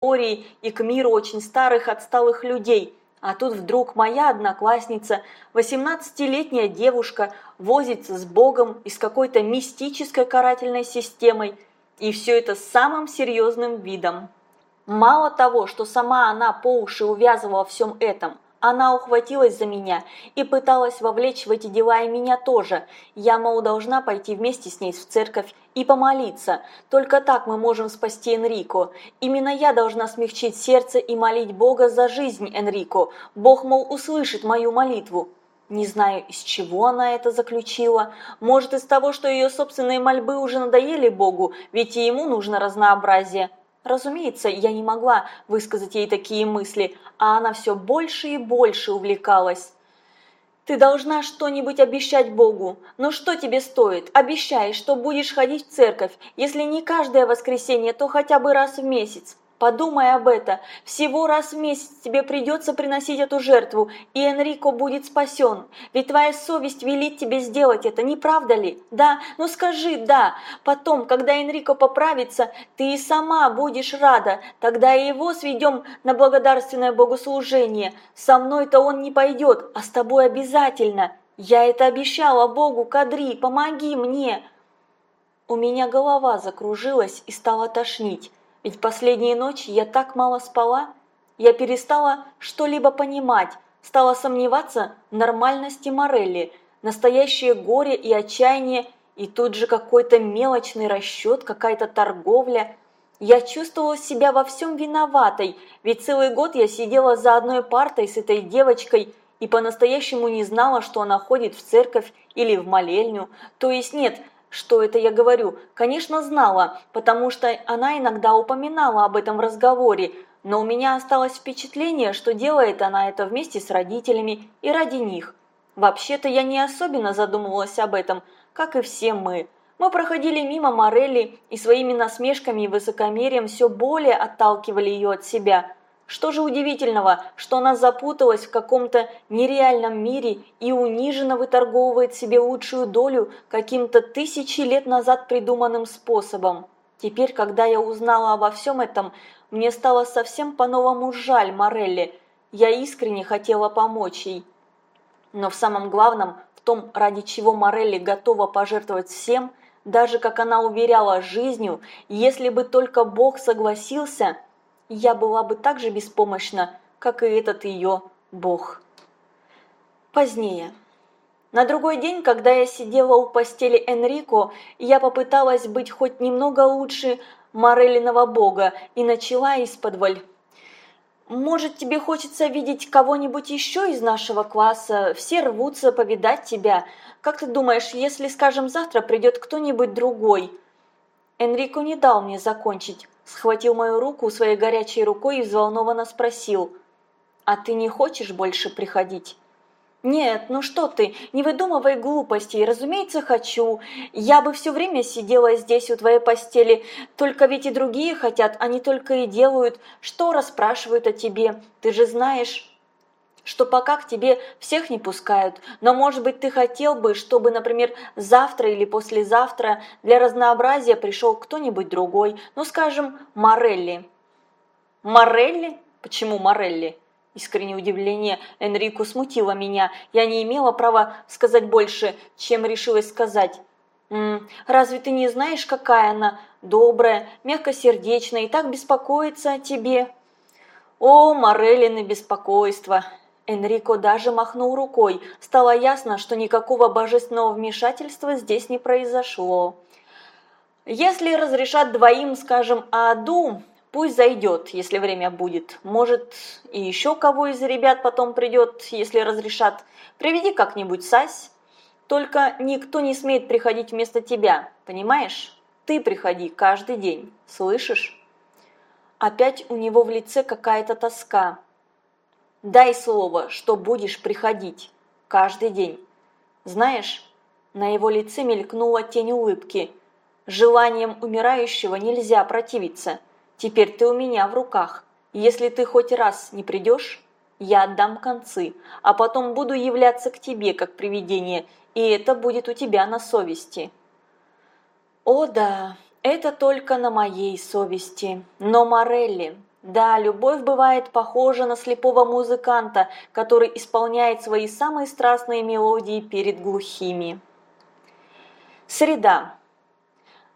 истории и к миру очень старых отсталых людей. А тут вдруг моя одноклассница, 18-летняя девушка, возится с Богом и с какой-то мистической карательной системой. И все это с самым серьезным видом. Мало того, что сама она по уши увязывала во всем этом – она ухватилась за меня и пыталась вовлечь в эти дела и меня тоже. Я, мол, должна пойти вместе с ней в церковь и помолиться. Только так мы можем спасти Энрико. Именно я должна смягчить сердце и молить Бога за жизнь Энрико. Бог, мол, услышит мою молитву. Не знаю, из чего она это заключила. Может, из того, что ее собственные мольбы уже надоели Богу, ведь и ему нужно разнообразие. Разумеется, я не могла высказать ей такие мысли, а она все больше и больше увлекалась. Ты должна что-нибудь обещать Богу. Но что тебе стоит? Обещай, что будешь ходить в церковь, если не каждое воскресенье, то хотя бы раз в месяц. Подумай об этом. Всего раз в месяц тебе придется приносить эту жертву, и Энрико будет спасен. Ведь твоя совесть велит тебе сделать это, не правда ли? Да? Ну скажи «да». Потом, когда Энрико поправится, ты и сама будешь рада. Тогда и его сведем на благодарственное богослужение. Со мной-то он не пойдет, а с тобой обязательно. Я это обещала Богу, Кадри, помоги мне. У меня голова закружилась и стала тошнить. Ведь последние ночи я так мало спала, я перестала что-либо понимать, стала сомневаться в нормальности Морелли, настоящее горе и отчаяние, и тут же какой-то мелочный расчет, какая-то торговля. Я чувствовала себя во всем виноватой, ведь целый год я сидела за одной партой с этой девочкой и по-настоящему не знала, что она ходит в церковь или в молельню. То есть нет, что это я говорю? Конечно, знала, потому что она иногда упоминала об этом в разговоре, но у меня осталось впечатление, что делает она это вместе с родителями и ради них. Вообще-то я не особенно задумывалась об этом, как и все мы. Мы проходили мимо Морелли и своими насмешками и высокомерием все более отталкивали ее от себя – что же удивительного, что она запуталась в каком-то нереальном мире и униженно выторговывает себе лучшую долю каким-то тысячи лет назад придуманным способом. Теперь, когда я узнала обо всем этом, мне стало совсем по-новому жаль Морелли. Я искренне хотела помочь ей. Но в самом главном, в том, ради чего Морелли готова пожертвовать всем, даже, как она уверяла, жизнью, если бы только Бог согласился – я была бы так же беспомощна, как и этот ее бог. Позднее. На другой день, когда я сидела у постели Энрико, я попыталась быть хоть немного лучше Морелиного бога и начала из-под «Может, тебе хочется видеть кого-нибудь еще из нашего класса? Все рвутся повидать тебя. Как ты думаешь, если, скажем, завтра придет кто-нибудь другой?» Энрико не дал мне закончить схватил мою руку своей горячей рукой и взволнованно спросил, «А ты не хочешь больше приходить?» «Нет, ну что ты, не выдумывай глупостей, разумеется, хочу. Я бы все время сидела здесь у твоей постели, только ведь и другие хотят, они только и делают, что расспрашивают о тебе, ты же знаешь» что пока к тебе всех не пускают, но, может быть, ты хотел бы, чтобы, например, завтра или послезавтра для разнообразия пришел кто-нибудь другой, ну, скажем, Морелли». «Морелли? Почему Морелли?» Искреннее удивление Энрику смутило меня. Я не имела права сказать больше, чем решилась сказать. «М -м, «Разве ты не знаешь, какая она? Добрая, мягкосердечная и так беспокоится о тебе?» «О, Мореллины беспокойство!» Энрико даже махнул рукой. Стало ясно, что никакого божественного вмешательства здесь не произошло. Если разрешат двоим, скажем, Аду, пусть зайдет, если время будет. Может, и еще кого из ребят потом придет, если разрешат. Приведи как-нибудь Сась. Только никто не смеет приходить вместо тебя, понимаешь? Ты приходи каждый день, слышишь? Опять у него в лице какая-то тоска. Дай слово, что будешь приходить. Каждый день. Знаешь, на его лице мелькнула тень улыбки. Желанием умирающего нельзя противиться. Теперь ты у меня в руках. Если ты хоть раз не придешь, я отдам концы, а потом буду являться к тебе как привидение, и это будет у тебя на совести. О да, это только на моей совести. Но, Морелли, Да, любовь бывает похожа на слепого музыканта, который исполняет свои самые страстные мелодии перед глухими. Среда.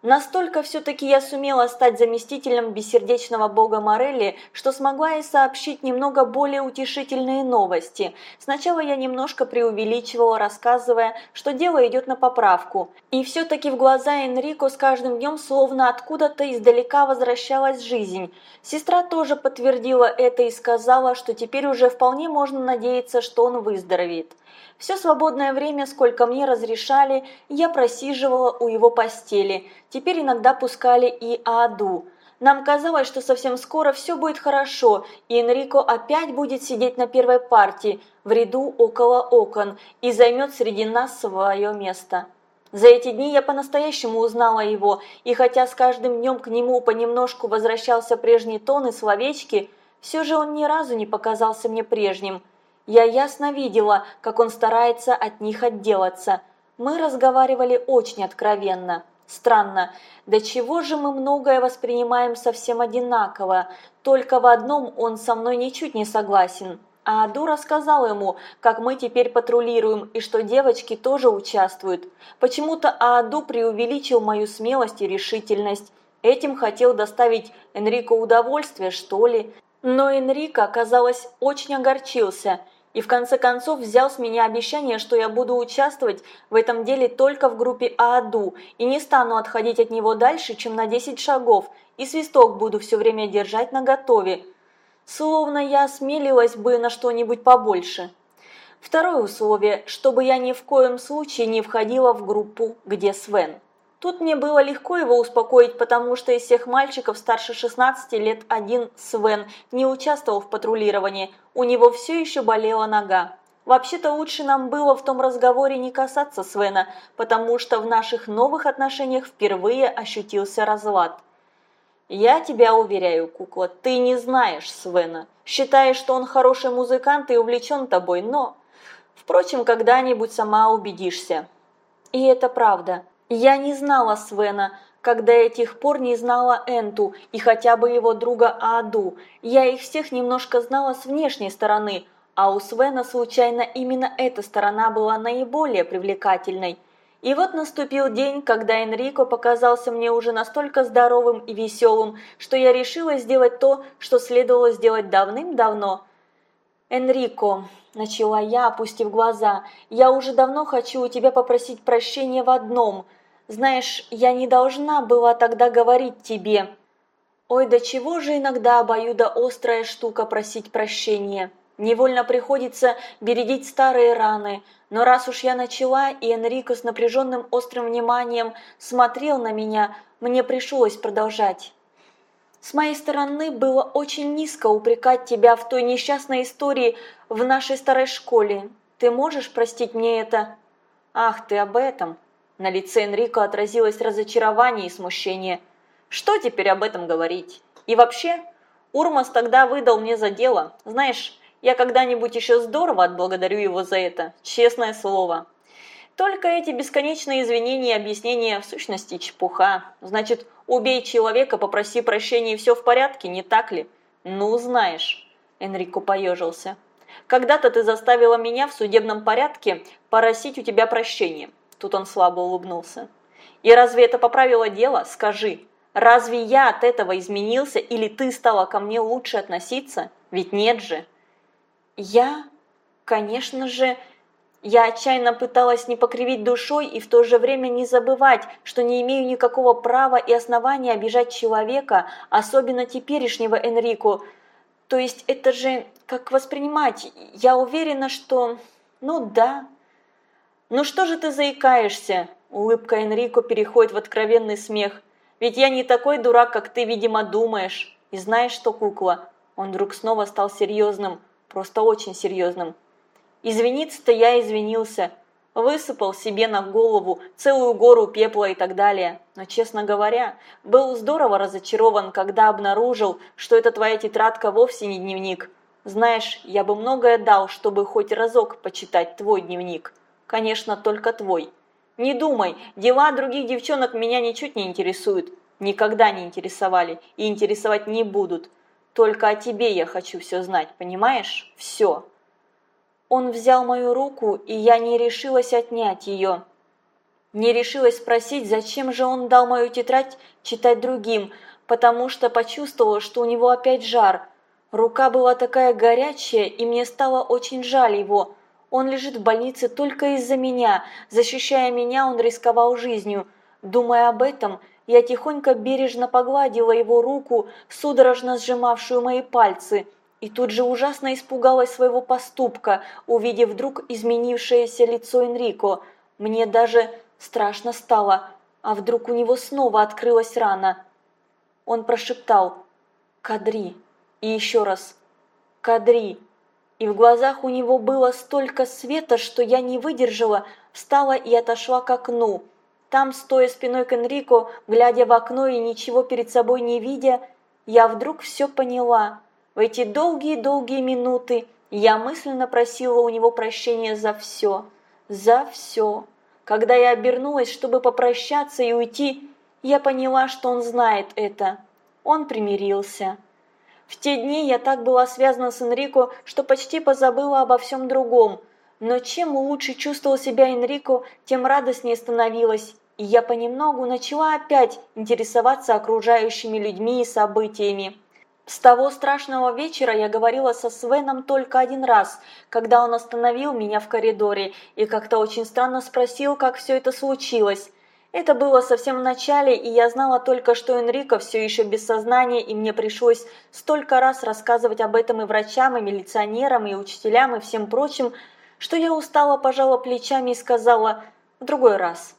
Настолько все-таки я сумела стать заместителем бессердечного бога Морелли, что смогла ей сообщить немного более утешительные новости. Сначала я немножко преувеличивала, рассказывая, что дело идет на поправку. И все-таки в глаза Энрико с каждым днем словно откуда-то издалека возвращалась жизнь. Сестра тоже подтвердила это и сказала, что теперь уже вполне можно надеяться, что он выздоровеет. Все свободное время, сколько мне разрешали, я просиживала у его постели. Теперь иногда пускали и Аду. Нам казалось, что совсем скоро все будет хорошо, и Энрико опять будет сидеть на первой партии, в ряду около окон, и займет среди нас свое место. За эти дни я по-настоящему узнала его, и хотя с каждым днем к нему понемножку возвращался прежний тон и словечки, все же он ни разу не показался мне прежним – я ясно видела, как он старается от них отделаться. Мы разговаривали очень откровенно. Странно, до чего же мы многое воспринимаем совсем одинаково, только в одном он со мной ничуть не согласен. А Аду рассказал ему, как мы теперь патрулируем и что девочки тоже участвуют. Почему-то Ааду преувеличил мою смелость и решительность. Этим хотел доставить Энрико удовольствие, что ли. Но Энрико, казалось, очень огорчился – и в конце концов взял с меня обещание, что я буду участвовать в этом деле только в группе ААДУ и не стану отходить от него дальше, чем на 10 шагов, и свисток буду все время держать наготове. Словно я осмелилась бы на что-нибудь побольше. Второе условие, чтобы я ни в коем случае не входила в группу, где Свен. Тут мне было легко его успокоить, потому что из всех мальчиков старше 16 лет один Свен не участвовал в патрулировании, у него все еще болела нога. Вообще-то лучше нам было в том разговоре не касаться Свена, потому что в наших новых отношениях впервые ощутился разлад. «Я тебя уверяю, кукла, ты не знаешь Свена. Считаешь, что он хороший музыкант и увлечен тобой, но... Впрочем, когда-нибудь сама убедишься». И это правда. Я не знала Свена, когда я тех пор не знала Энту и хотя бы его друга Ааду. Я их всех немножко знала с внешней стороны, а у Свена случайно именно эта сторона была наиболее привлекательной. И вот наступил день, когда Энрико показался мне уже настолько здоровым и веселым, что я решила сделать то, что следовало сделать давным-давно. «Энрико», – начала я, опустив глаза, – «я уже давно хочу у тебя попросить прощения в одном – знаешь, я не должна была тогда говорить тебе. Ой, до чего же иногда обоюдоострая штука просить прощения. Невольно приходится бередить старые раны, но раз уж я начала, и Энрико с напряженным острым вниманием смотрел на меня, мне пришлось продолжать. С моей стороны было очень низко упрекать тебя в той несчастной истории в нашей старой школе. Ты можешь простить мне это? Ах, ты об этом. На лице Энрико отразилось разочарование и смущение. Что теперь об этом говорить? И вообще, Урмас тогда выдал мне за дело. Знаешь, я когда-нибудь еще здорово отблагодарю его за это, честное слово. Только эти бесконечные извинения и объяснения в сущности чепуха. Значит, убей человека, попроси прощения и все в порядке, не так ли? Ну, знаешь, Энрико поежился. Когда-то ты заставила меня в судебном порядке просить у тебя прощения. Тут он слабо улыбнулся. «И разве это поправило дело? Скажи, разве я от этого изменился или ты стала ко мне лучше относиться? Ведь нет же!» «Я? Конечно же...» Я отчаянно пыталась не покривить душой и в то же время не забывать, что не имею никакого права и основания обижать человека, особенно теперешнего Энрико. То есть это же как воспринимать? Я уверена, что... Ну да, «Ну что же ты заикаешься?» Улыбка Энрико переходит в откровенный смех. «Ведь я не такой дурак, как ты, видимо, думаешь. И знаешь что, кукла?» Он вдруг снова стал серьезным, просто очень серьезным. Извиниться-то я извинился. Высыпал себе на голову целую гору пепла и так далее. Но, честно говоря, был здорово разочарован, когда обнаружил, что эта твоя тетрадка вовсе не дневник. Знаешь, я бы многое дал, чтобы хоть разок почитать твой дневник. Конечно, только твой. Не думай, дела других девчонок меня ничуть не интересуют. Никогда не интересовали и интересовать не будут. Только о тебе я хочу все знать, понимаешь? Все. Он взял мою руку, и я не решилась отнять ее. Не решилась спросить, зачем же он дал мою тетрадь читать другим, потому что почувствовала, что у него опять жар. Рука была такая горячая, и мне стало очень жаль его. Он лежит в больнице только из-за меня. Защищая меня, он рисковал жизнью. Думая об этом, я тихонько бережно погладила его руку, судорожно сжимавшую мои пальцы, и тут же ужасно испугалась своего поступка, увидев вдруг изменившееся лицо Энрико. Мне даже страшно стало, а вдруг у него снова открылась рана. Он прошептал «Кадри» и еще раз «Кадри». И в глазах у него было столько света, что я не выдержала, встала и отошла к окну. Там, стоя спиной к Энрико, глядя в окно и ничего перед собой не видя, я вдруг все поняла. В эти долгие-долгие минуты я мысленно просила у него прощения за все, за все. Когда я обернулась, чтобы попрощаться и уйти, я поняла, что он знает это. Он примирился. В те дни я так была связана с Энрико, что почти позабыла обо всем другом. Но чем лучше чувствовал себя Энрико, тем радостнее становилась и я понемногу начала опять интересоваться окружающими людьми и событиями. С того страшного вечера я говорила со Свеном только один раз, когда он остановил меня в коридоре и как-то очень странно спросил, как все это случилось. Это было совсем в начале, и я знала только, что Энрико все еще без сознания, и мне пришлось столько раз рассказывать об этом и врачам, и милиционерам, и учителям, и всем прочим, что я устала, пожала плечами и сказала «в другой раз».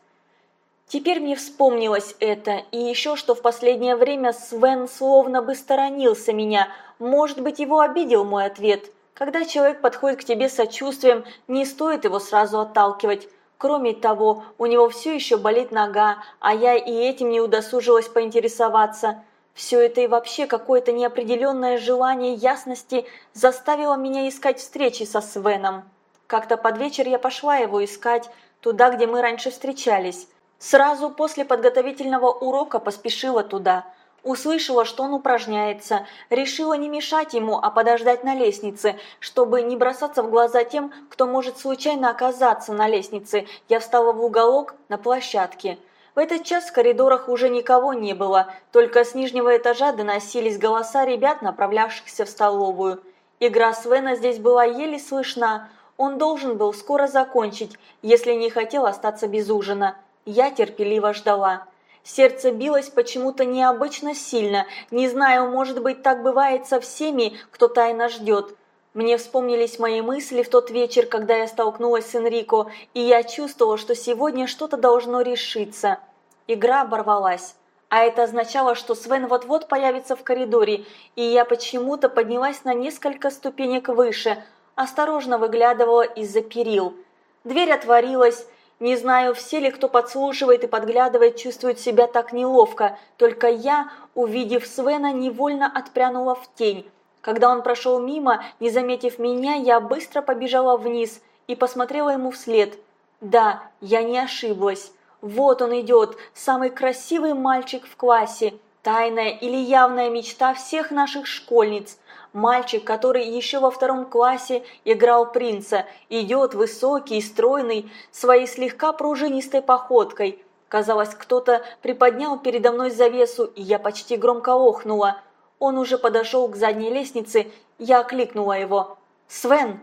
Теперь мне вспомнилось это, и еще что в последнее время Свен словно бы сторонился меня. Может быть, его обидел мой ответ. Когда человек подходит к тебе с сочувствием, не стоит его сразу отталкивать. Кроме того, у него все еще болит нога, а я и этим не удосужилась поинтересоваться. Все это и вообще какое-то неопределенное желание ясности заставило меня искать встречи со Свеном. Как-то под вечер я пошла его искать, туда, где мы раньше встречались. Сразу после подготовительного урока поспешила туда. Услышала, что он упражняется, решила не мешать ему, а подождать на лестнице, чтобы не бросаться в глаза тем, кто может случайно оказаться на лестнице. Я встала в уголок на площадке. В этот час в коридорах уже никого не было, только с нижнего этажа доносились голоса ребят, направлявшихся в столовую. Игра Свена здесь была еле слышна. Он должен был скоро закончить, если не хотел остаться без ужина. Я терпеливо ждала. Сердце билось почему-то необычно сильно. Не знаю, может быть, так бывает со всеми, кто тайно ждет. Мне вспомнились мои мысли в тот вечер, когда я столкнулась с Энрико, и я чувствовала, что сегодня что-то должно решиться. Игра оборвалась. А это означало, что Свен вот-вот появится в коридоре, и я почему-то поднялась на несколько ступенек выше, осторожно выглядывала из-за перил. Дверь отворилась, не знаю, все ли, кто подслушивает и подглядывает, чувствуют себя так неловко, только я, увидев Свена, невольно отпрянула в тень. Когда он прошел мимо, не заметив меня, я быстро побежала вниз и посмотрела ему вслед. Да, я не ошиблась. Вот он идет, самый красивый мальчик в классе, тайная или явная мечта всех наших школьниц. Мальчик, который еще во втором классе играл принца, идет высокий и стройный, своей слегка пружинистой походкой. Казалось, кто-то приподнял передо мной завесу, и я почти громко охнула. Он уже подошел к задней лестнице, я окликнула его. «Свен!»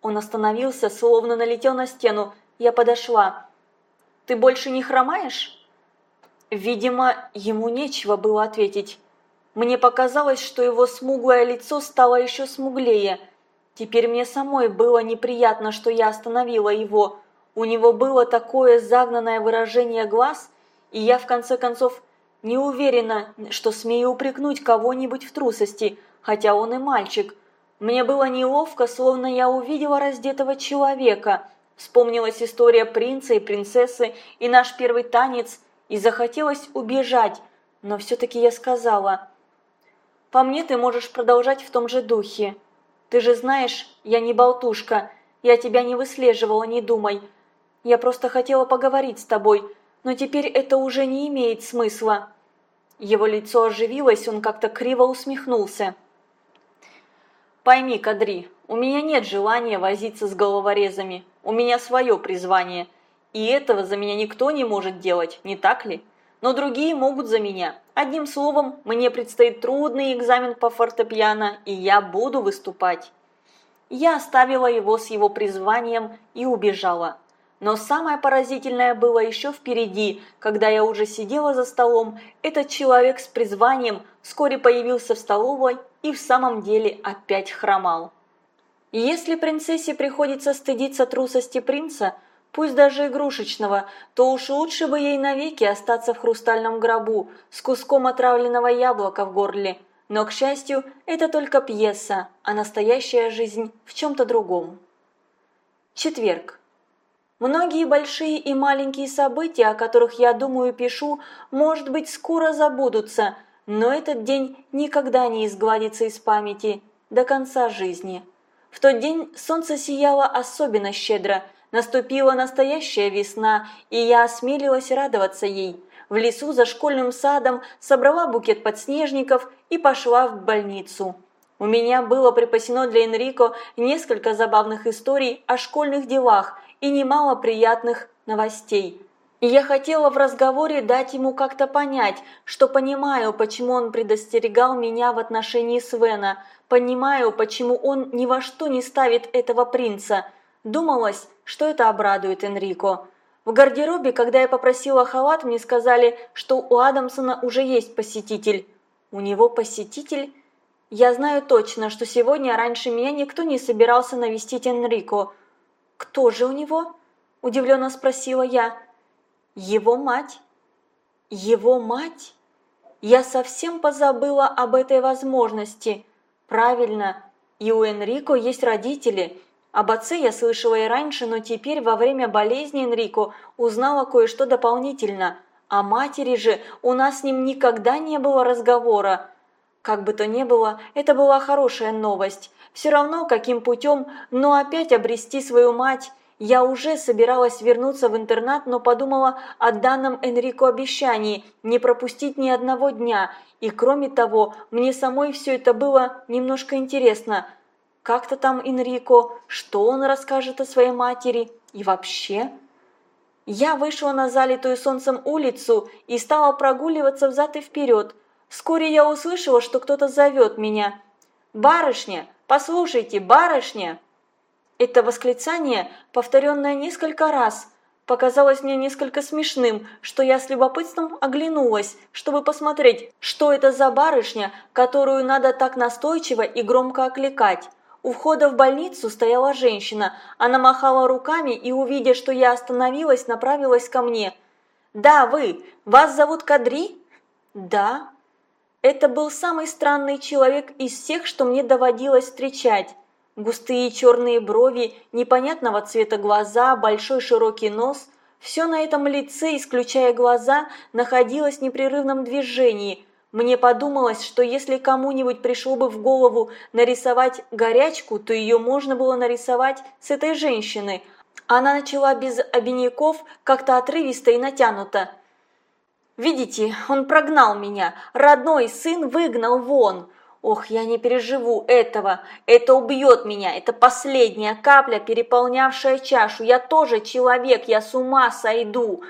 Он остановился, словно налетел на стену. Я подошла. «Ты больше не хромаешь?» Видимо, ему нечего было ответить. Мне показалось, что его смуглое лицо стало еще смуглее. Теперь мне самой было неприятно, что я остановила его. У него было такое загнанное выражение глаз, и я в конце концов не уверена, что смею упрекнуть кого-нибудь в трусости, хотя он и мальчик. Мне было неловко, словно я увидела раздетого человека. Вспомнилась история принца и принцессы и наш первый танец, и захотелось убежать, но все-таки я сказала – по мне ты можешь продолжать в том же духе. Ты же знаешь, я не болтушка, я тебя не выслеживала, не думай. Я просто хотела поговорить с тобой, но теперь это уже не имеет смысла». Его лицо оживилось, он как-то криво усмехнулся. «Пойми, Кадри, у меня нет желания возиться с головорезами. У меня свое призвание. И этого за меня никто не может делать, не так ли? Но другие могут за меня. Одним словом, мне предстоит трудный экзамен по фортепиано, и я буду выступать». Я оставила его с его призванием и убежала. Но самое поразительное было еще впереди, когда я уже сидела за столом, этот человек с призванием вскоре появился в столовой и в самом деле опять хромал. Если принцессе приходится стыдиться трусости принца, пусть даже игрушечного, то уж лучше бы ей навеки остаться в хрустальном гробу с куском отравленного яблока в горле. Но, к счастью, это только пьеса, а настоящая жизнь в чем-то другом. Четверг. Многие большие и маленькие события, о которых я думаю и пишу, может быть, скоро забудутся, но этот день никогда не изгладится из памяти до конца жизни. В тот день солнце сияло особенно щедро, наступила настоящая весна, и я осмелилась радоваться ей. В лесу за школьным садом собрала букет подснежников и пошла в больницу. У меня было припасено для Энрико несколько забавных историй о школьных делах и немало приятных новостей. И я хотела в разговоре дать ему как-то понять, что понимаю, почему он предостерегал меня в отношении Свена, понимаю, почему он ни во что не ставит этого принца. Думалось, что это обрадует Энрико. В гардеробе, когда я попросила халат, мне сказали, что у Адамсона уже есть посетитель. У него посетитель? Я знаю точно, что сегодня раньше меня никто не собирался навестить Энрико. «Кто же у него?» – удивленно спросила я. «Его мать». «Его мать?» Я совсем позабыла об этой возможности. Правильно, и у Энрико есть родители. Об отце я слышала и раньше, но теперь во время болезни Энрико узнала кое-что дополнительно. О матери же у нас с ним никогда не было разговора. Как бы то ни было, это была хорошая новость. Все равно, каким путем, но опять обрести свою мать. Я уже собиралась вернуться в интернат, но подумала о данном Энрико обещании не пропустить ни одного дня. И кроме того, мне самой все это было немножко интересно. Как-то там Энрико, что он расскажет о своей матери и вообще... Я вышла на залитую солнцем улицу и стала прогуливаться взад и вперед. Вскоре я услышала, что кто-то зовет меня. «Барышня! Послушайте, барышня!» Это восклицание, повторенное несколько раз, показалось мне несколько смешным, что я с любопытством оглянулась, чтобы посмотреть, что это за барышня, которую надо так настойчиво и громко окликать. У входа в больницу стояла женщина. Она махала руками и, увидя, что я остановилась, направилась ко мне. «Да, вы! Вас зовут Кадри?» «Да», это был самый странный человек из всех, что мне доводилось встречать. Густые черные брови, непонятного цвета глаза, большой широкий нос – все на этом лице, исключая глаза, находилось в непрерывном движении. Мне подумалось, что если кому-нибудь пришло бы в голову нарисовать горячку, то ее можно было нарисовать с этой женщины. Она начала без обиняков, как-то отрывисто и натянуто. Видите, он прогнал меня, родной сын выгнал вон. Ох, я не переживу этого, это убьет меня, это последняя капля, переполнявшая чашу. Я тоже человек, я с ума сойду.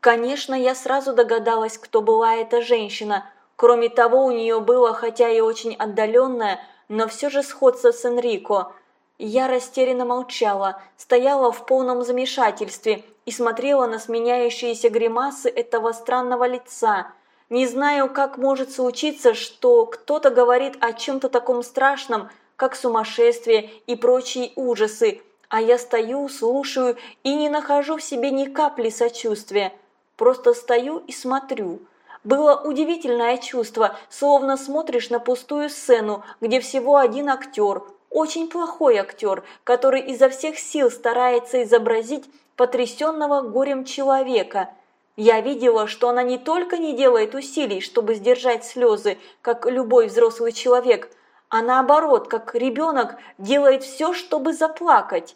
Конечно, я сразу догадалась, кто была эта женщина. Кроме того, у нее было, хотя и очень отдаленное, но все же сходство с Энрико. Я растерянно молчала, стояла в полном замешательстве и смотрела на сменяющиеся гримасы этого странного лица. Не знаю, как может случиться, что кто-то говорит о чем-то таком страшном, как сумасшествие и прочие ужасы, а я стою, слушаю и не нахожу в себе ни капли сочувствия. Просто стою и смотрю. Было удивительное чувство, словно смотришь на пустую сцену, где всего один актер – очень плохой актер, который изо всех сил старается изобразить потрясенного горем человека. Я видела, что она не только не делает усилий, чтобы сдержать слезы, как любой взрослый человек, а наоборот, как ребенок, делает все, чтобы заплакать.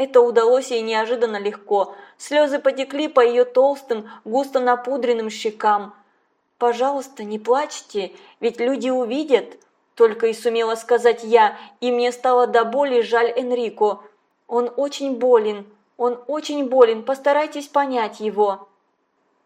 Это удалось ей неожиданно легко. Слезы потекли по ее толстым, густо напудренным щекам. «Пожалуйста, не плачьте, ведь люди увидят», – только и сумела сказать я, и мне стало до боли жаль Энрико. «Он очень болен, он очень болен, постарайтесь понять его».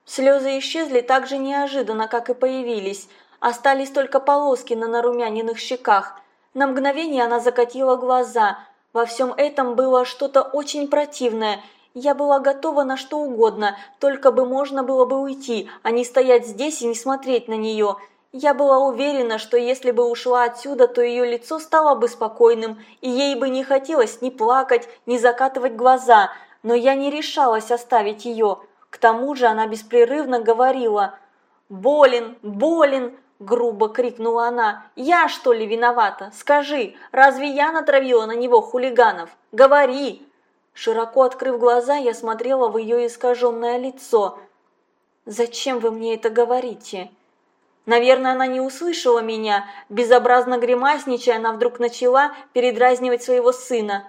Слезы исчезли так же неожиданно, как и появились. Остались только полоски на нарумяненных щеках. На мгновение она закатила глаза. Во всем этом было что-то очень противное – я была готова на что угодно, только бы можно было бы уйти, а не стоять здесь и не смотреть на нее. Я была уверена, что если бы ушла отсюда, то ее лицо стало бы спокойным, и ей бы не хотелось ни плакать, ни закатывать глаза, но я не решалась оставить ее. К тому же она беспрерывно говорила «Болен, болен!» – грубо крикнула она. «Я, что ли, виновата? Скажи, разве я натравила на него хулиганов? Говори!» Широко открыв глаза, я смотрела в ее искаженное лицо. «Зачем вы мне это говорите?» Наверное, она не услышала меня. Безобразно гримасничая, она вдруг начала передразнивать своего сына.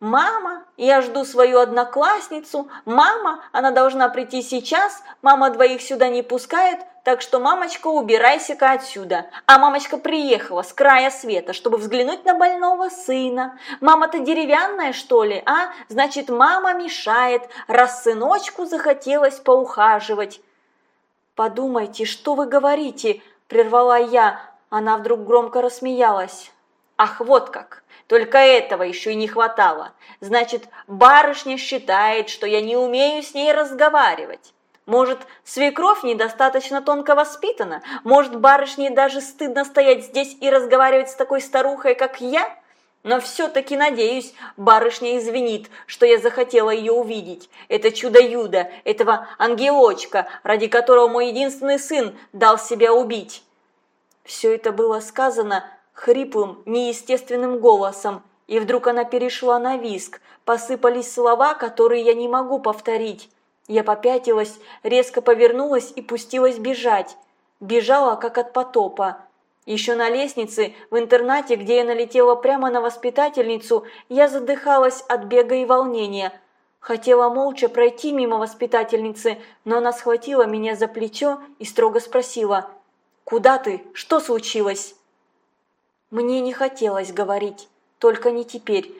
«Мама, я жду свою одноклассницу. Мама, она должна прийти сейчас. Мама двоих сюда не пускает, так что, мамочка, убирайся-ка отсюда. А мамочка приехала с края света, чтобы взглянуть на больного сына. Мама-то деревянная, что ли, а? Значит, мама мешает, раз сыночку захотелось поухаживать». «Подумайте, что вы говорите?» – прервала я. Она вдруг громко рассмеялась. «Ах, вот как! Только этого еще и не хватало. Значит, барышня считает, что я не умею с ней разговаривать. Может, свекровь недостаточно тонко воспитана? Может, барышне даже стыдно стоять здесь и разговаривать с такой старухой, как я? Но все-таки, надеюсь, барышня извинит, что я захотела ее увидеть. Это чудо-юдо, этого ангелочка, ради которого мой единственный сын дал себя убить. Все это было сказано хриплым, неестественным голосом, и вдруг она перешла на виск. Посыпались слова, которые я не могу повторить. Я попятилась, резко повернулась и пустилась бежать. Бежала, как от потопа. Еще на лестнице, в интернате, где я налетела прямо на воспитательницу, я задыхалась от бега и волнения. Хотела молча пройти мимо воспитательницы, но она схватила меня за плечо и строго спросила «Куда ты? Что случилось?» Мне не хотелось говорить, только не теперь.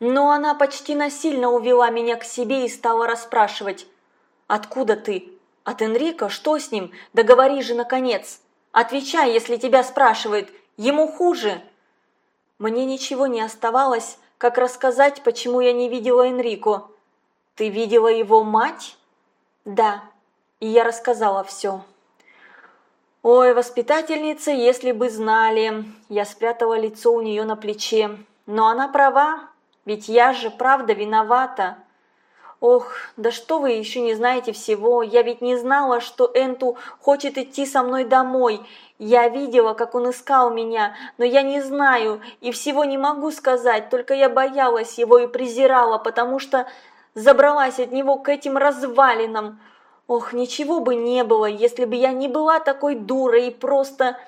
Но она почти насильно увела меня к себе и стала расспрашивать. «Откуда ты? От Энрика? Что с ним? Да говори же, наконец! Отвечай, если тебя спрашивают. Ему хуже!» Мне ничего не оставалось, как рассказать, почему я не видела Энрико. «Ты видела его мать?» «Да». И я рассказала все. Ой, воспитательница, если бы знали. Я спрятала лицо у нее на плече. Но она права, ведь я же правда виновата. Ох, да что вы еще не знаете всего, я ведь не знала, что Энту хочет идти со мной домой. Я видела, как он искал меня, но я не знаю и всего не могу сказать, только я боялась его и презирала, потому что забралась от него к этим развалинам. Ох, ничего бы не было, если бы я не была такой дурой и просто...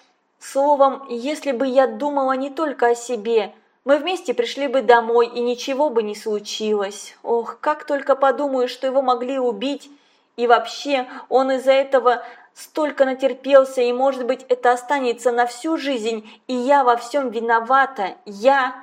Словом, если бы я думала не только о себе, мы вместе пришли бы домой, и ничего бы не случилось. Ох, как только подумаю, что его могли убить, и вообще он из-за этого столько натерпелся, и, может быть, это останется на всю жизнь, и я во всем виновата, я...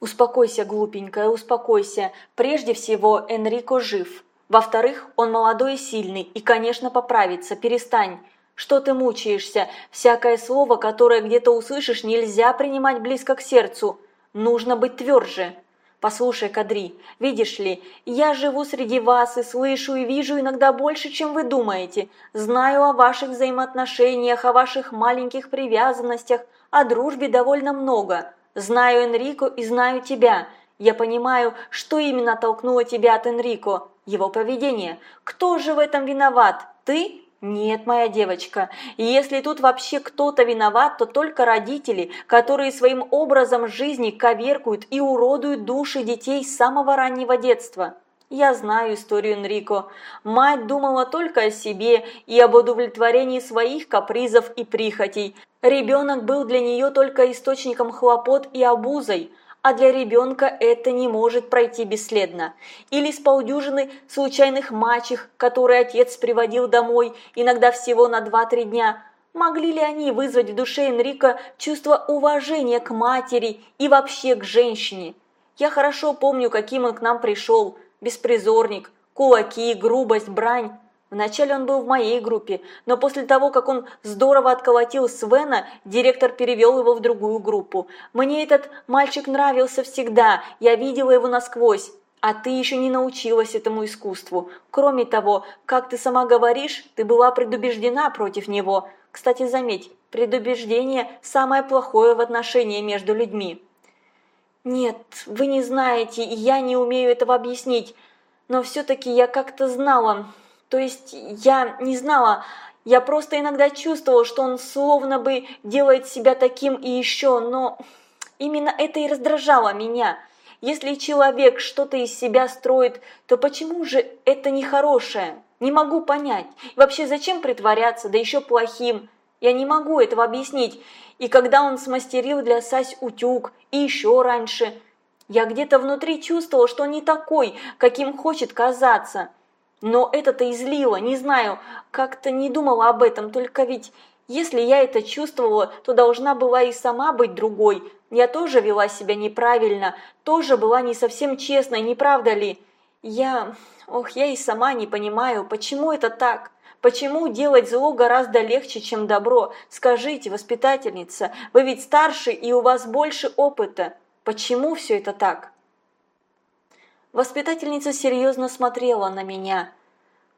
Успокойся, глупенькая, успокойся. Прежде всего, Энрико жив. Во-вторых, он молодой и сильный, и, конечно, поправится, перестань. Что ты мучаешься? Всякое слово, которое где-то услышишь, нельзя принимать близко к сердцу. Нужно быть тверже. Послушай, Кадри, видишь ли, я живу среди вас и слышу и вижу иногда больше, чем вы думаете. Знаю о ваших взаимоотношениях, о ваших маленьких привязанностях, о дружбе довольно много. Знаю Энрико и знаю тебя. Я понимаю, что именно толкнуло тебя от Энрико его поведение. Кто же в этом виноват? Ты? Нет, моя девочка, если тут вообще кто-то виноват, то только родители, которые своим образом жизни коверкуют и уродуют души детей с самого раннего детства. Я знаю историю Энрико. Мать думала только о себе и об удовлетворении своих капризов и прихотей. Ребенок был для нее только источником хлопот и обузой – а для ребенка это не может пройти бесследно. Или с полдюжины случайных мачех, которые отец приводил домой, иногда всего на 2-3 дня. Могли ли они вызвать в душе Энрика чувство уважения к матери и вообще к женщине? Я хорошо помню, каким он к нам пришел. Беспризорник, кулаки, грубость, брань. Вначале он был в моей группе, но после того, как он здорово отколотил Свена, директор перевел его в другую группу. Мне этот мальчик нравился всегда, я видела его насквозь. А ты еще не научилась этому искусству. Кроме того, как ты сама говоришь, ты была предубеждена против него. Кстати, заметь, предубеждение – самое плохое в отношении между людьми. Нет, вы не знаете, и я не умею этого объяснить. Но все-таки я как-то знала, то есть я не знала, я просто иногда чувствовала, что он словно бы делает себя таким и еще, но именно это и раздражало меня. Если человек что-то из себя строит, то почему же это нехорошее? Не могу понять. И вообще, зачем притворяться, да еще плохим? Я не могу этого объяснить. И когда он смастерил для Сась утюг, и еще раньше, я где-то внутри чувствовала, что он не такой, каким хочет казаться. Но это-то излило, не знаю, как-то не думала об этом, только ведь если я это чувствовала, то должна была и сама быть другой. Я тоже вела себя неправильно, тоже была не совсем честной, не правда ли? Я... Ох, я и сама не понимаю, почему это так? Почему делать зло гораздо легче, чем добро? Скажите, воспитательница, вы ведь старше и у вас больше опыта. Почему все это так? Воспитательница серьезно смотрела на меня.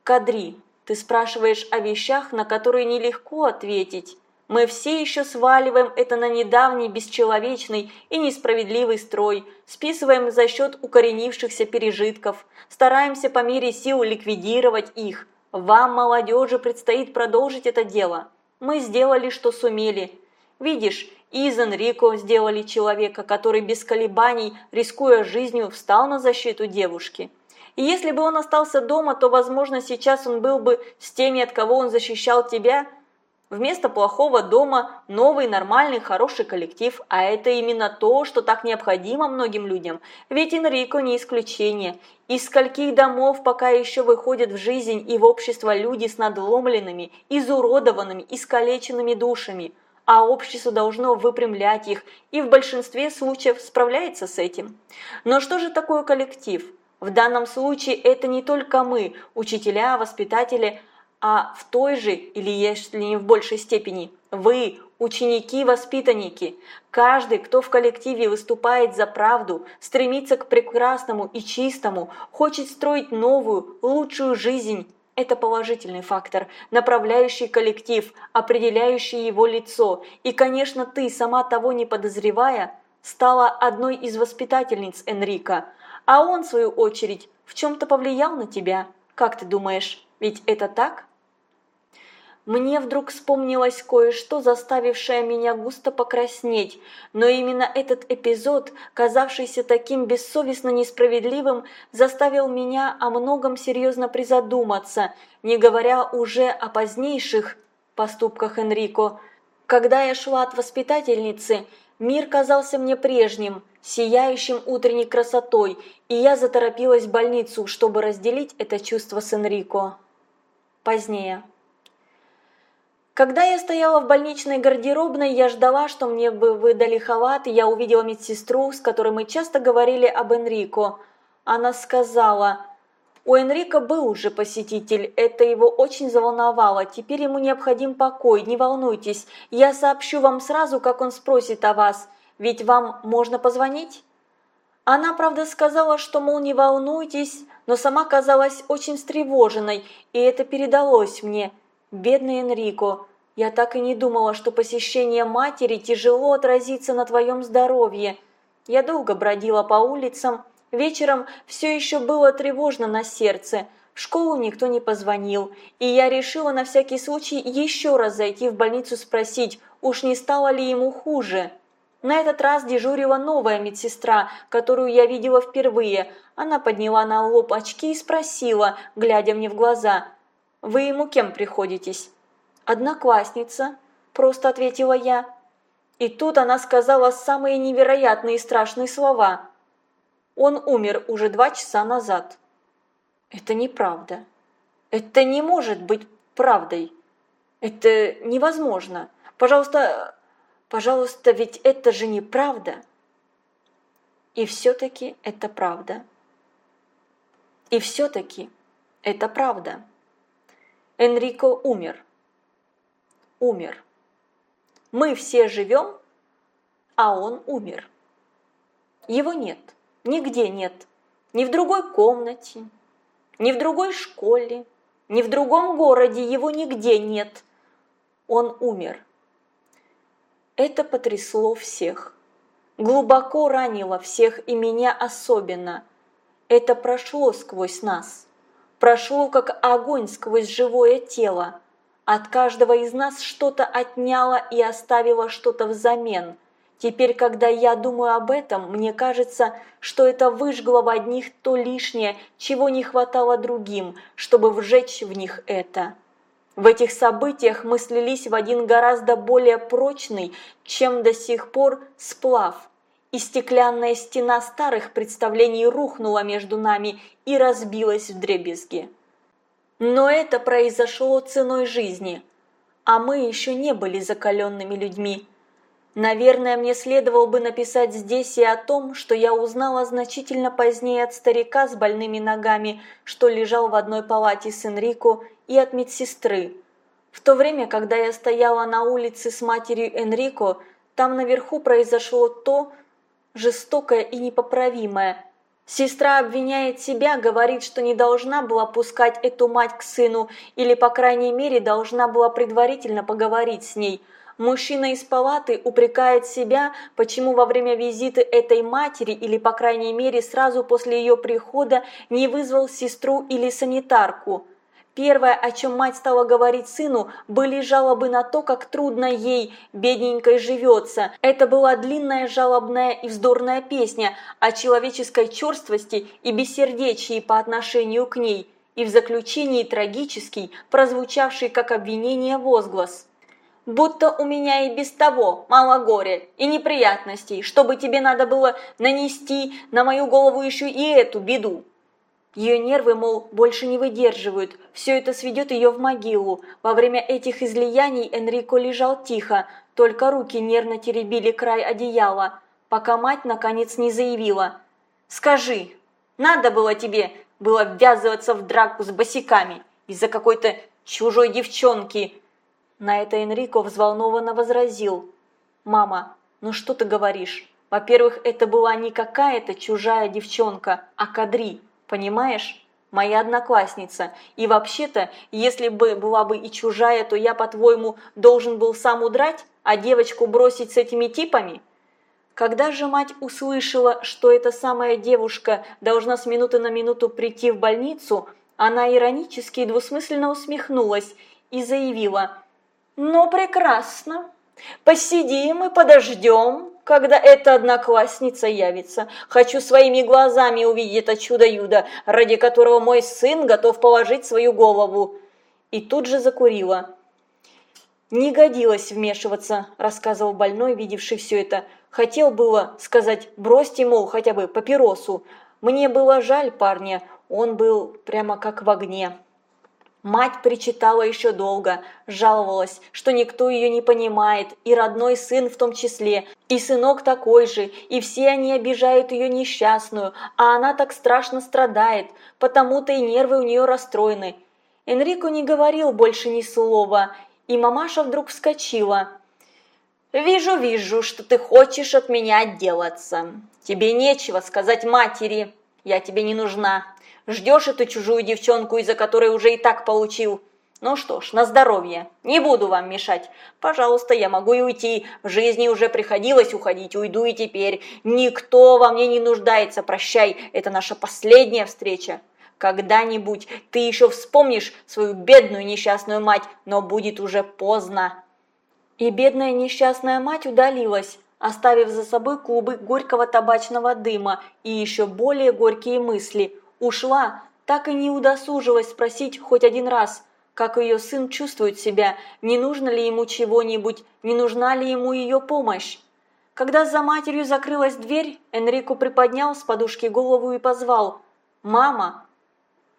«Кадри, ты спрашиваешь о вещах, на которые нелегко ответить. Мы все еще сваливаем это на недавний бесчеловечный и несправедливый строй, списываем за счет укоренившихся пережитков, стараемся по мере сил ликвидировать их. Вам, молодежи, предстоит продолжить это дело. Мы сделали, что сумели. Видишь, из Энрико сделали человека, который без колебаний, рискуя жизнью, встал на защиту девушки. И если бы он остался дома, то, возможно, сейчас он был бы с теми, от кого он защищал тебя. Вместо плохого дома новый, нормальный, хороший коллектив, а это именно то, что так необходимо многим людям. Ведь Энрико не исключение. Из скольких домов пока еще выходят в жизнь и в общество люди с надломленными, изуродованными, искалеченными душами – а общество должно выпрямлять их и в большинстве случаев справляется с этим. Но что же такое коллектив? В данном случае это не только мы, учителя, воспитатели, а в той же, или если не в большей степени, вы, ученики-воспитанники. Каждый, кто в коллективе выступает за правду, стремится к прекрасному и чистому, хочет строить новую, лучшую жизнь, это положительный фактор, направляющий коллектив, определяющий его лицо. И, конечно, ты, сама того не подозревая, стала одной из воспитательниц Энрика. А он, в свою очередь, в чем-то повлиял на тебя. Как ты думаешь, ведь это так? Мне вдруг вспомнилось кое-что, заставившее меня густо покраснеть, но именно этот эпизод, казавшийся таким бессовестно несправедливым, заставил меня о многом серьезно призадуматься, не говоря уже о позднейших поступках Энрико. Когда я шла от воспитательницы, мир казался мне прежним, сияющим утренней красотой, и я заторопилась в больницу, чтобы разделить это чувство с Энрико. Позднее. Когда я стояла в больничной гардеробной, я ждала, что мне бы выдали халат, я увидела медсестру, с которой мы часто говорили об Энрико. Она сказала, у Энрико был уже посетитель, это его очень заволновало, теперь ему необходим покой, не волнуйтесь, я сообщу вам сразу, как он спросит о вас, ведь вам можно позвонить? Она, правда, сказала, что, мол, не волнуйтесь, но сама казалась очень встревоженной, и это передалось мне – Бедный Энрико, я так и не думала, что посещение матери тяжело отразится на твоем здоровье. Я долго бродила по улицам, вечером все еще было тревожно на сердце, в школу никто не позвонил, и я решила на всякий случай еще раз зайти в больницу спросить, уж не стало ли ему хуже. На этот раз дежурила новая медсестра, которую я видела впервые. Она подняла на лоб очки и спросила, глядя мне в глаза, вы ему кем приходитесь?» «Одноклассница», – просто ответила я. И тут она сказала самые невероятные и страшные слова. Он умер уже два часа назад. Это неправда. Это не может быть правдой. Это невозможно. Пожалуйста, пожалуйста, ведь это же неправда. И все-таки это правда. И все-таки это правда. Энрико умер. Умер. Мы все живем, а он умер. Его нет, нигде нет, ни в другой комнате, ни в другой школе, ни в другом городе его нигде нет. Он умер. Это потрясло всех. Глубоко ранило всех и меня особенно. Это прошло сквозь нас. Прошло, как огонь сквозь живое тело. От каждого из нас что-то отняло и оставило что-то взамен. Теперь, когда я думаю об этом, мне кажется, что это выжгло в одних то лишнее, чего не хватало другим, чтобы вжечь в них это. В этих событиях мы слились в один гораздо более прочный, чем до сих пор сплав. И стеклянная стена старых представлений рухнула между нами и разбилась в дребезги. Но это произошло ценой жизни, а мы еще не были закаленными людьми. Наверное, мне следовало бы написать здесь и о том, что я узнала значительно позднее от старика с больными ногами, что лежал в одной палате с Энрико, и от медсестры. В то время, когда я стояла на улице с матерью Энрико, там наверху произошло то жестокое и непоправимое, Сестра обвиняет себя, говорит, что не должна была пускать эту мать к сыну, или, по крайней мере, должна была предварительно поговорить с ней. Мужчина из палаты упрекает себя, почему во время визита этой матери, или, по крайней мере, сразу после ее прихода, не вызвал сестру или санитарку. Первое, о чем мать стала говорить сыну, были жалобы на то, как трудно ей, бедненькой, живется. Это была длинная жалобная и вздорная песня о человеческой черствости и бессердечии по отношению к ней, и в заключении трагический, прозвучавший как обвинение возглас. «Будто у меня и без того мало горя и неприятностей, чтобы тебе надо было нанести на мою голову еще и эту беду». Ее нервы, мол, больше не выдерживают, все это сведет ее в могилу. Во время этих излияний Энрико лежал тихо, только руки нервно теребили край одеяла, пока мать наконец не заявила. «Скажи, надо было тебе было ввязываться в драку с босиками из-за какой-то чужой девчонки?» На это Энрико взволнованно возразил. «Мама, ну что ты говоришь? Во-первых, это была не какая-то чужая девчонка, а Кадри, Понимаешь? Моя одноклассница. И вообще-то, если бы была бы и чужая, то я, по-твоему, должен был сам удрать, а девочку бросить с этими типами? Когда же мать услышала, что эта самая девушка должна с минуты на минуту прийти в больницу, она иронически и двусмысленно усмехнулась и заявила «Ну, прекрасно, посидим и подождем, когда эта одноклассница явится. Хочу своими глазами увидеть это чудо-юдо, ради которого мой сын готов положить свою голову». И тут же закурила. «Не годилось вмешиваться», – рассказывал больной, видевший все это. «Хотел было сказать, бросьте, мол, хотя бы папиросу. Мне было жаль парня, он был прямо как в огне». Мать причитала еще долго, жаловалась, что никто ее не понимает, и родной сын в том числе, и сынок такой же, и все они обижают ее несчастную, а она так страшно страдает, потому-то и нервы у нее расстроены. Энрико не говорил больше ни слова, и мамаша вдруг вскочила. «Вижу, вижу, что ты хочешь от меня отделаться. Тебе нечего сказать матери, я тебе не нужна». Ждешь эту чужую девчонку, из-за которой уже и так получил. Ну что ж, на здоровье. Не буду вам мешать. Пожалуйста, я могу и уйти. В жизни уже приходилось уходить, уйду и теперь. Никто во мне не нуждается. Прощай, это наша последняя встреча. Когда-нибудь ты еще вспомнишь свою бедную несчастную мать, но будет уже поздно. И бедная несчастная мать удалилась, оставив за собой клубы горького табачного дыма и еще более горькие мысли – Ушла, так и не удосужилась спросить хоть один раз, как ее сын чувствует себя, не нужно ли ему чего-нибудь, не нужна ли ему ее помощь. Когда за матерью закрылась дверь, Энрико приподнял с подушки голову и позвал «Мама!».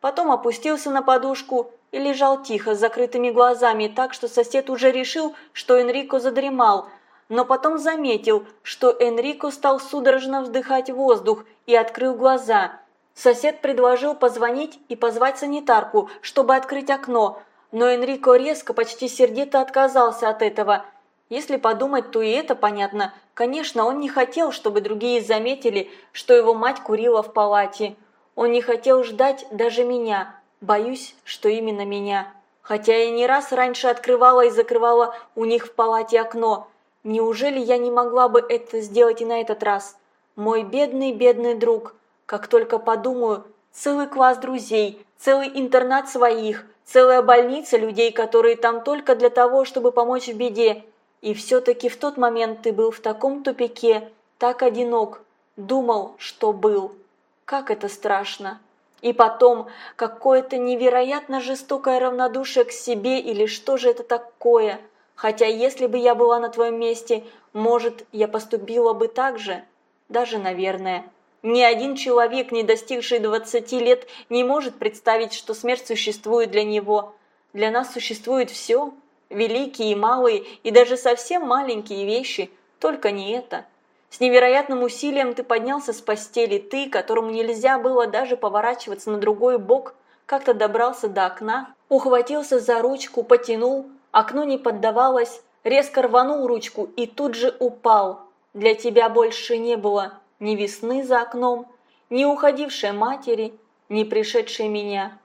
Потом опустился на подушку и лежал тихо, с закрытыми глазами, так что сосед уже решил, что Энрико задремал, но потом заметил, что Энрико стал судорожно вздыхать воздух и открыл глаза. Сосед предложил позвонить и позвать санитарку, чтобы открыть окно, но Энрико резко, почти сердито отказался от этого. Если подумать, то и это понятно. Конечно, он не хотел, чтобы другие заметили, что его мать курила в палате. Он не хотел ждать даже меня. Боюсь, что именно меня. Хотя я не раз раньше открывала и закрывала у них в палате окно. Неужели я не могла бы это сделать и на этот раз? Мой бедный-бедный друг. Как только подумаю, целый класс друзей, целый интернат своих – Целая больница людей, которые там только для того, чтобы помочь в беде. И все-таки в тот момент ты был в таком тупике, так одинок, думал, что был. Как это страшно. И потом, какое-то невероятно жестокое равнодушие к себе или что же это такое? Хотя если бы я была на твоем месте, может, я поступила бы так же? Даже, наверное. Ни один человек, не достигший 20 лет, не может представить, что смерть существует для него. Для нас существует все, великие и малые, и даже совсем маленькие вещи, только не это. С невероятным усилием ты поднялся с постели, ты, которому нельзя было даже поворачиваться на другой бок, как-то добрался до окна, ухватился за ручку, потянул, окно не поддавалось, резко рванул ручку и тут же упал. Для тебя больше не было ни весны за окном, ни уходившей матери, ни пришедшей меня.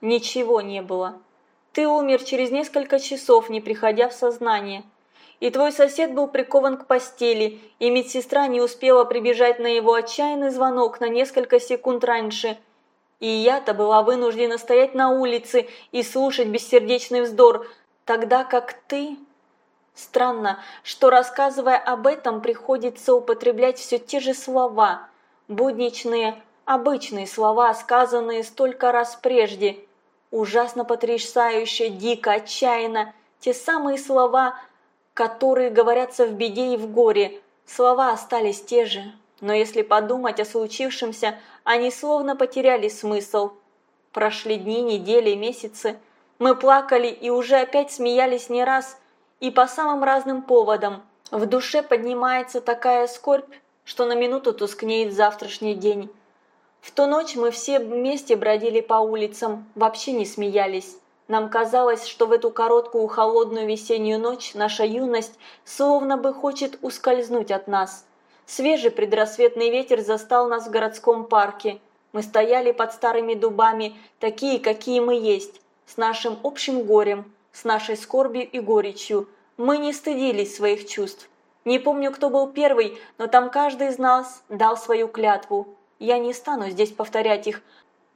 Ничего не было. Ты умер через несколько часов, не приходя в сознание. И твой сосед был прикован к постели, и медсестра не успела прибежать на его отчаянный звонок на несколько секунд раньше. И я-то была вынуждена стоять на улице и слушать бессердечный вздор, тогда как ты Странно, что рассказывая об этом, приходится употреблять все те же слова, будничные, обычные слова, сказанные столько раз прежде. Ужасно потрясающе, дико, отчаянно, те самые слова, которые говорятся в беде и в горе. Слова остались те же, но если подумать о случившемся, они словно потеряли смысл. Прошли дни, недели, месяцы. Мы плакали и уже опять смеялись не раз – и по самым разным поводам. В душе поднимается такая скорбь, что на минуту тускнеет завтрашний день. В ту ночь мы все вместе бродили по улицам, вообще не смеялись. Нам казалось, что в эту короткую холодную весеннюю ночь наша юность словно бы хочет ускользнуть от нас. Свежий предрассветный ветер застал нас в городском парке. Мы стояли под старыми дубами, такие, какие мы есть, с нашим общим горем, с нашей скорбью и горечью. Мы не стыдились своих чувств. Не помню, кто был первый, но там каждый из нас дал свою клятву. Я не стану здесь повторять их.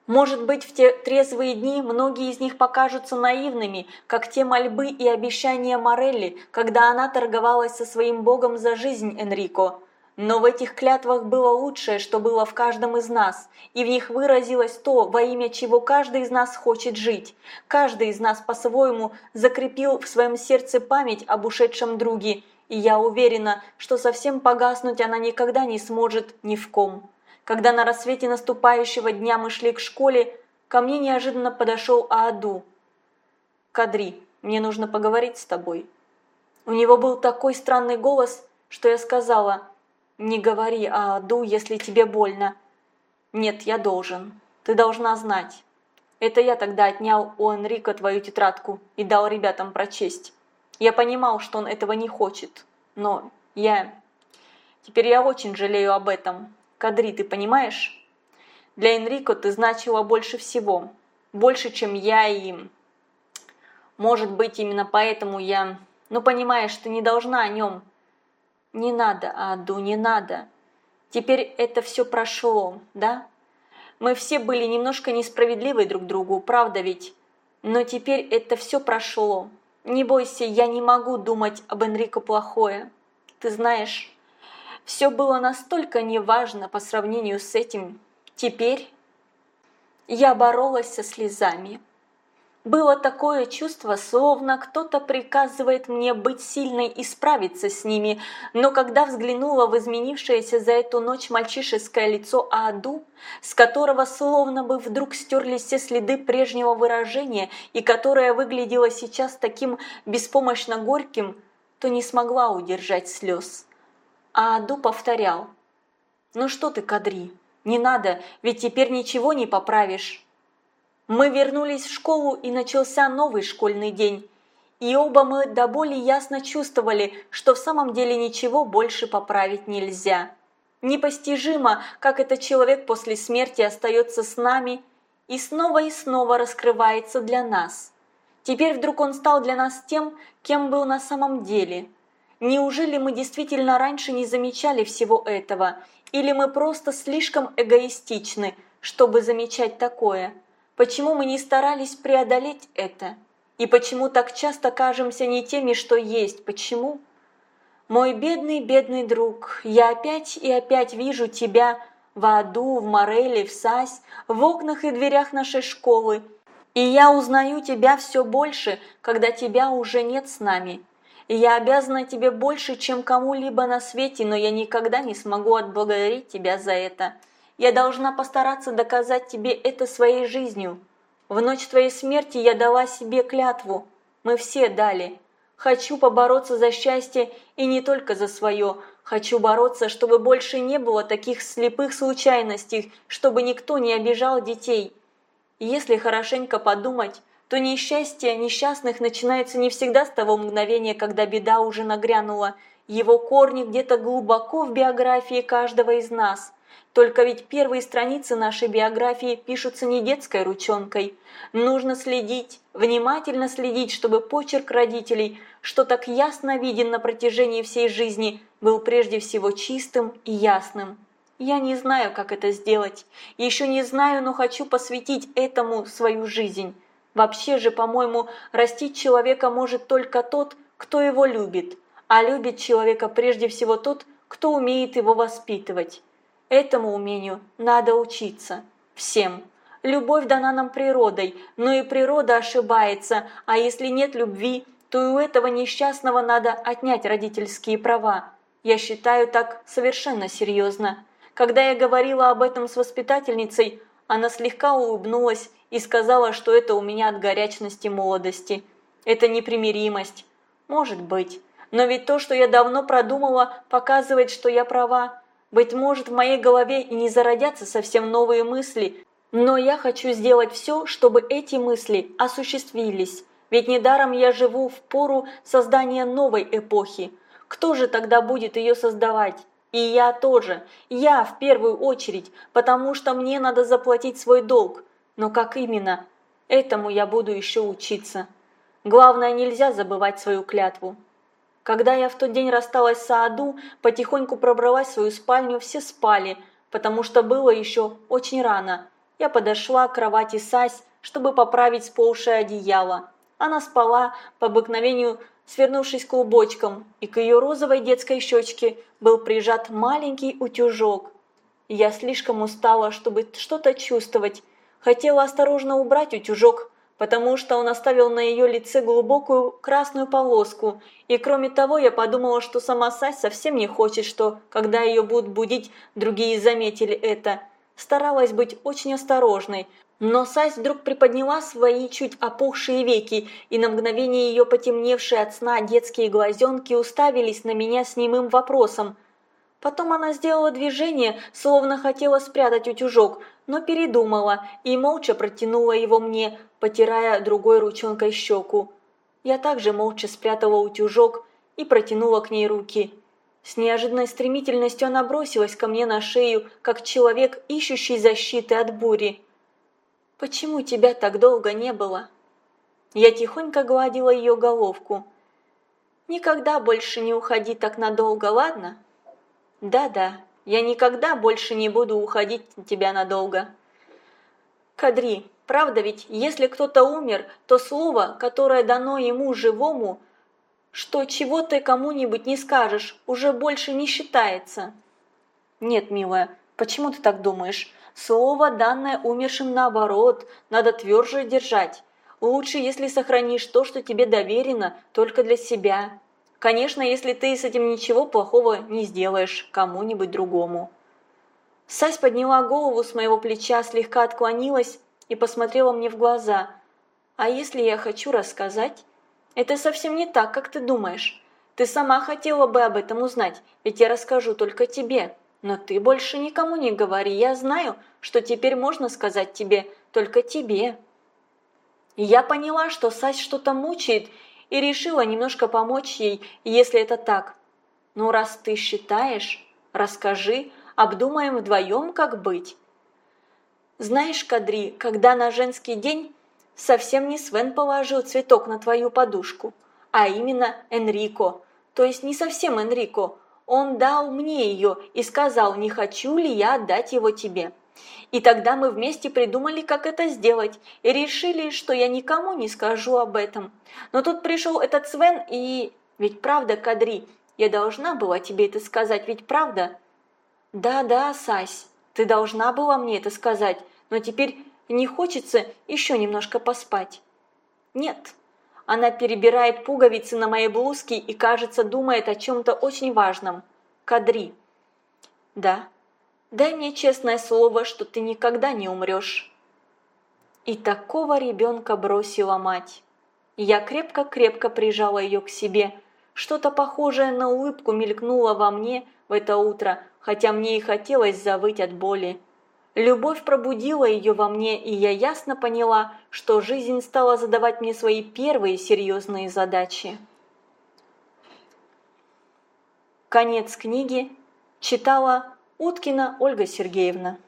Может быть, в те трезвые дни многие из них покажутся наивными, как те мольбы и обещания Морелли, когда она торговалась со своим богом за жизнь Энрико. Но в этих клятвах было лучшее, что было в каждом из нас, и в них выразилось то, во имя чего каждый из нас хочет жить. Каждый из нас по-своему закрепил в своем сердце память об ушедшем друге, и я уверена, что совсем погаснуть она никогда не сможет ни в ком. Когда на рассвете наступающего дня мы шли к школе, ко мне неожиданно подошел Ааду. «Кадри, мне нужно поговорить с тобой». У него был такой странный голос, что я сказала – «Не говори о аду, если тебе больно». «Нет, я должен. Ты должна знать. Это я тогда отнял у Энрика твою тетрадку и дал ребятам прочесть. Я понимал, что он этого не хочет, но я... Теперь я очень жалею об этом. Кадри, ты понимаешь? Для Энрико ты значила больше всего. Больше, чем я и... Может быть, именно поэтому я... Ну, понимаешь, ты не должна о нем не надо, Аду, не надо. Теперь это все прошло, да? Мы все были немножко несправедливы друг другу, правда ведь? Но теперь это все прошло. Не бойся, я не могу думать об Энрико плохое. Ты знаешь, все было настолько неважно по сравнению с этим. Теперь я боролась со слезами. Было такое чувство, словно кто-то приказывает мне быть сильной и справиться с ними, но когда взглянула в изменившееся за эту ночь мальчишеское лицо Ааду, с которого словно бы вдруг стерлись все следы прежнего выражения и которое выглядело сейчас таким беспомощно горьким, то не смогла удержать слез. Ааду повторял. «Ну что ты, Кадри, не надо, ведь теперь ничего не поправишь». Мы вернулись в школу, и начался новый школьный день. И оба мы до боли ясно чувствовали, что в самом деле ничего больше поправить нельзя. Непостижимо, как этот человек после смерти остается с нами и снова и снова раскрывается для нас. Теперь вдруг он стал для нас тем, кем был на самом деле. Неужели мы действительно раньше не замечали всего этого, или мы просто слишком эгоистичны, чтобы замечать такое? Почему мы не старались преодолеть это? И почему так часто кажемся не теми, что есть? Почему? Мой бедный, бедный друг, я опять и опять вижу тебя в аду, в Мореле, в Сась, в окнах и дверях нашей школы. И я узнаю тебя все больше, когда тебя уже нет с нами. Я обязана тебе больше, чем кому-либо на свете, но я никогда не смогу отблагодарить тебя за это. Я должна постараться доказать тебе это своей жизнью. В ночь твоей смерти я дала себе клятву. Мы все дали. Хочу побороться за счастье и не только за свое. Хочу бороться, чтобы больше не было таких слепых случайностей, чтобы никто не обижал детей. если хорошенько подумать, то несчастье несчастных начинается не всегда с того мгновения, когда беда уже нагрянула. Его корни где-то глубоко в биографии каждого из нас – только ведь первые страницы нашей биографии пишутся не детской ручонкой. Нужно следить, внимательно следить, чтобы почерк родителей, что так ясно виден на протяжении всей жизни, был прежде всего чистым и ясным. Я не знаю, как это сделать. Еще не знаю, но хочу посвятить этому свою жизнь. Вообще же, по-моему, растить человека может только тот, кто его любит. А любит человека прежде всего тот, кто умеет его воспитывать. Этому умению надо учиться. Всем. Любовь дана нам природой, но и природа ошибается, а если нет любви, то и у этого несчастного надо отнять родительские права. Я считаю так совершенно серьезно. Когда я говорила об этом с воспитательницей, она слегка улыбнулась и сказала, что это у меня от горячности молодости. Это непримиримость. Может быть. Но ведь то, что я давно продумала, показывает, что я права. Быть может, в моей голове и не зародятся совсем новые мысли, но я хочу сделать все, чтобы эти мысли осуществились. Ведь недаром я живу в пору создания новой эпохи. Кто же тогда будет ее создавать? И я тоже. Я в первую очередь, потому что мне надо заплатить свой долг. Но как именно? Этому я буду еще учиться. Главное, нельзя забывать свою клятву. Когда я в тот день рассталась с Сааду, потихоньку пробралась в свою спальню, все спали, потому что было еще очень рано. Я подошла к кровати Сась, чтобы поправить сползшее одеяло. Она спала, по обыкновению свернувшись клубочком, и к ее розовой детской щечке был прижат маленький утюжок. Я слишком устала, чтобы что-то чувствовать. Хотела осторожно убрать утюжок, потому что он оставил на ее лице глубокую красную полоску, и кроме того я подумала, что сама Сась совсем не хочет, что, когда ее будут будить, другие заметили это. Старалась быть очень осторожной, но Сась вдруг приподняла свои чуть опухшие веки, и на мгновение ее потемневшие от сна детские глазенки уставились на меня с немым вопросом. Потом она сделала движение, словно хотела спрятать утюжок, но передумала и молча протянула его мне, потирая другой ручонкой щеку. Я также молча спрятала утюжок и протянула к ней руки. С неожиданной стремительностью она бросилась ко мне на шею, как человек, ищущий защиты от бури. «Почему тебя так долго не было?» Я тихонько гладила ее головку. «Никогда больше не уходи так надолго, ладно?» «Да-да, я никогда больше не буду уходить от тебя надолго». «Кадри, Правда ведь, если кто-то умер, то слово, которое дано ему живому, что чего ты кому-нибудь не скажешь, уже больше не считается. Нет, милая, почему ты так думаешь? Слово, данное умершим наоборот, надо тверже держать. Лучше, если сохранишь то, что тебе доверено, только для себя. Конечно, если ты с этим ничего плохого не сделаешь кому-нибудь другому. Сась подняла голову с моего плеча, слегка отклонилась и посмотрела мне в глаза. «А если я хочу рассказать?» «Это совсем не так, как ты думаешь. Ты сама хотела бы об этом узнать, ведь я расскажу только тебе. Но ты больше никому не говори, я знаю, что теперь можно сказать тебе, только тебе». Я поняла, что Сась что-то мучает, и решила немножко помочь ей, если это так. «Ну, раз ты считаешь, расскажи, обдумаем вдвоем, как быть». «Знаешь, Кадри, когда на женский день совсем не Свен положил цветок на твою подушку, а именно Энрико, то есть не совсем Энрико, он дал мне ее и сказал, не хочу ли я отдать его тебе». И тогда мы вместе придумали, как это сделать, и решили, что я никому не скажу об этом. Но тут пришел этот Свен и... Ведь правда, Кадри, я должна была тебе это сказать, ведь правда? Да-да, Сась, ты должна была мне это сказать, но теперь не хочется еще немножко поспать. Нет. Она перебирает пуговицы на моей блузке и, кажется, думает о чем-то очень важном. Кадри. Да, Дай мне честное слово, что ты никогда не умрешь. И такого ребенка бросила мать. Я крепко-крепко прижала ее к себе. Что-то похожее на улыбку мелькнуло во мне в это утро, хотя мне и хотелось завыть от боли. Любовь пробудила ее во мне, и я ясно поняла, что жизнь стала задавать мне свои первые серьезные задачи. Конец книги читала Уткина Ольга Сергеевна.